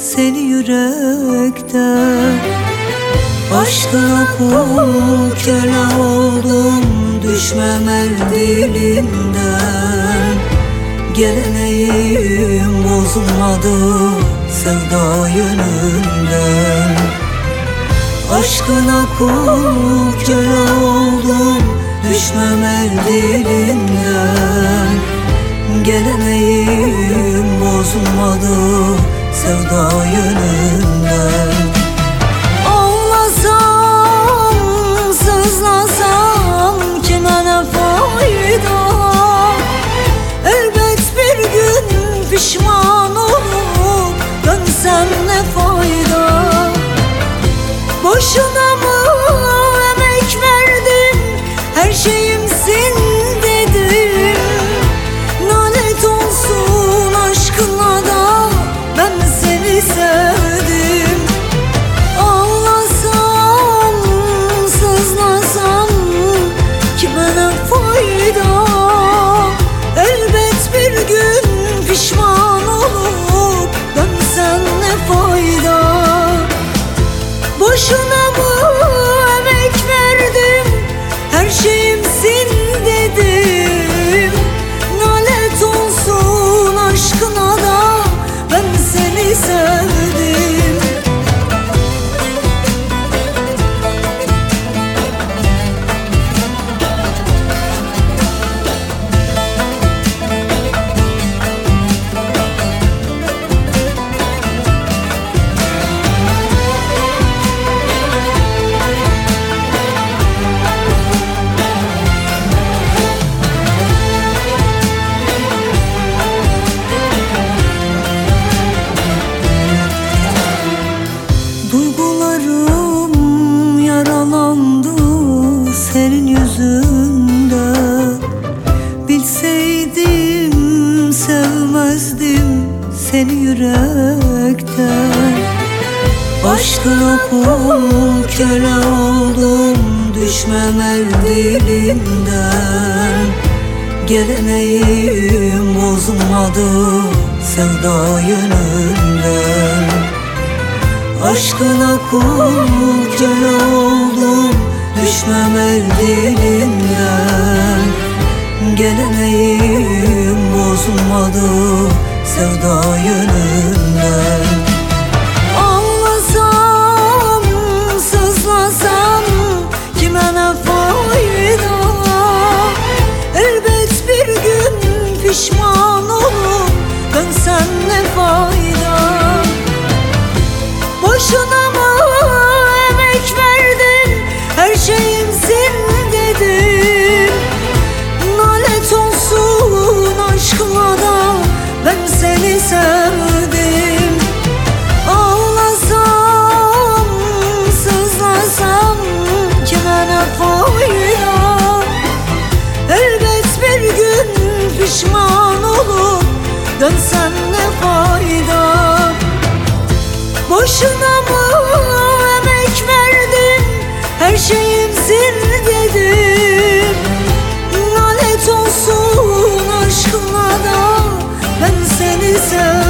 seni yürekte. Aşkına kul köle oldum düşmem el dilinden. Geleneğim bozulmadı sevda yönünden. Aşkına kul köle oldum düşmem el dilinden. Geleneğim bozulmadı sevda yönünden seni yürekten. Aşkına kul köle oldum düşmem el dilinden. Geleneğim bozulmadı sevda yönünden. Aşkına kul köle oldum düşmem el dilinden. Geleneğim bozulmadı sevda yönünden so